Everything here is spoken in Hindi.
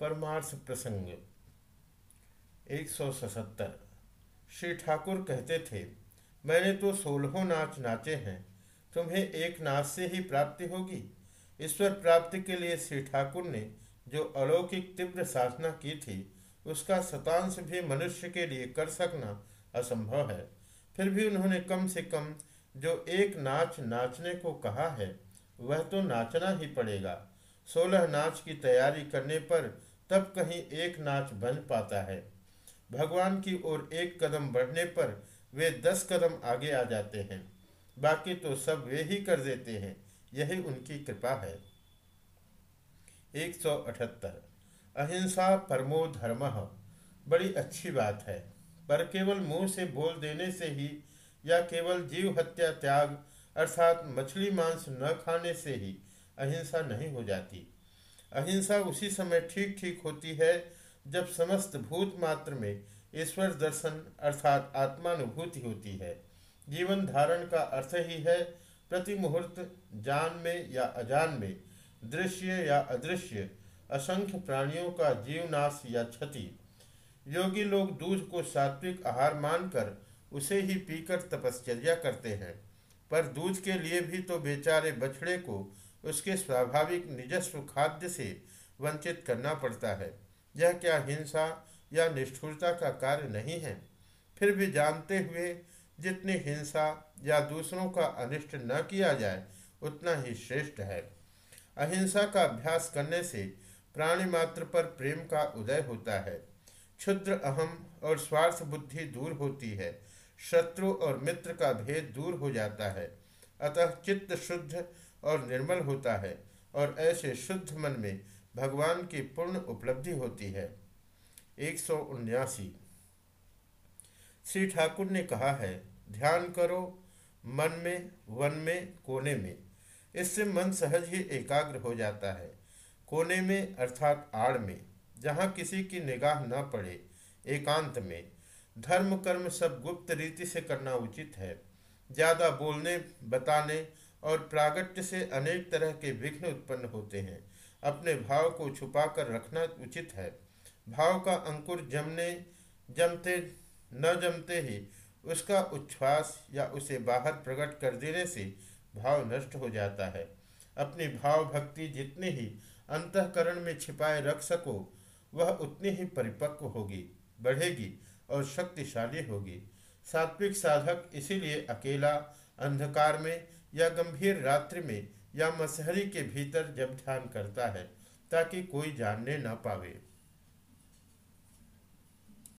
परमार्थ प्रसंग। एक सौ सतहत्तर। श्री ठाकुर कहते थे, मैंने तो सोलहों नाच नाचे हैं, तुम्हें एक नाच से ही प्राप्ति होगी। ईश्वर प्राप्ति के लिए श्री ठाकुर ने जो अलौकिक तीव्र साधना की थी, उसका शतांश भी मनुष्य के लिए कर सकना असंभव है। फिर भी उन्होंने कम से कम जो एक नाच नाचने को कहा है, वह तो नाचना ही पड़ेगा। सोलह नाच की तैयारी करने पर तब कहीं एक नाच बन पाता है। भगवान की ओर एक कदम बढ़ने पर वे दस कदम आगे आ जाते हैं। बाकी तो सब वे ही कर देते हैं। यही उनकी कृपा है। एक सौ अठहत्तर। अहिंसा परमो धर्म। बड़ी अच्छी बात है। पर केवल मुँह से बोल देने से ही या केवल जीव हत्या, त्याग अर्थात मछली मांस न खाने से ही अहिंसा नहीं हो जाती। अहिंसा उसी समय ठीक ठीक होती है जब समस्त भूत मात्र में ईश्वर दर्शन अर्थात आत्मानुभूति होती है। जीवन धारण का अर्थ ही है प्रति मुहूर्त जान में या अजान में, दृश्य या अदृश्य, असंख्य प्राणियों का जीवनाश या क्षति। योगी लोग दूध को सात्विक आहार मानकर उसे ही पीकर तपश्चर्या करते हैं, पर दूध के लिए भी तो बेचारे बछड़े को उसके स्वाभाविक निजस्व खाद्य से वंचित करना पड़ता है। यह क्या हिंसा या निष्ठुरता का कार्य नहीं है? फिर भी जानते हुए जितनी हिंसा या दूसरों का अनिष्ट न किया जाए, उतना ही श्रेष्ठ है। अहिंसा का अभ्यास करने से प्राणी मात्र पर प्रेम का उदय होता है। क्षुद्र अहम और स्वार्थ बुद्धि दूर होती है। शत्रु और मित्र का भेद दूर हो जाता है। अतः चित्त शुद्ध और निर्मल होता है और ऐसे शुद्ध मन में भगवान की पूर्ण उपलब्धि होती है। एक श्री ठाकुर ने कहा है, ध्यान करो, मन में, वन में, कोने में। इससे मन सहज ही एकाग्र हो जाता है। कोने में, अर्थात आड़ में, जहाँ किसी की निगाह न पड़े, एकांत में। धर्म कर्म सब गुप्त रीति से करना उचित है। ज़्यादा बोलने, बताने और प्रागट्य से अनेक तरह के विघ्न उत्पन्न होते हैं। अपने भाव को छुपा कर रखना उचित है। भाव का अंकुर जमने, जमते, न जमते ही उसका उच्छ्वास या उसे बाहर प्रकट कर देने से भाव नष्ट हो जाता है। अपनी भाव भक्ति जितनी ही अंतकरण में छिपाए रख सको, वह उतनी ही परिपक्व होगी, बढ़ेगी और शक्तिशाली होगी। सात्विक साधक इसीलिए अकेला, अंधकार में या गंभीर रात्रि में या मसहरी के भीतर जब ध्यान करता है, ताकि कोई जानने न पावे।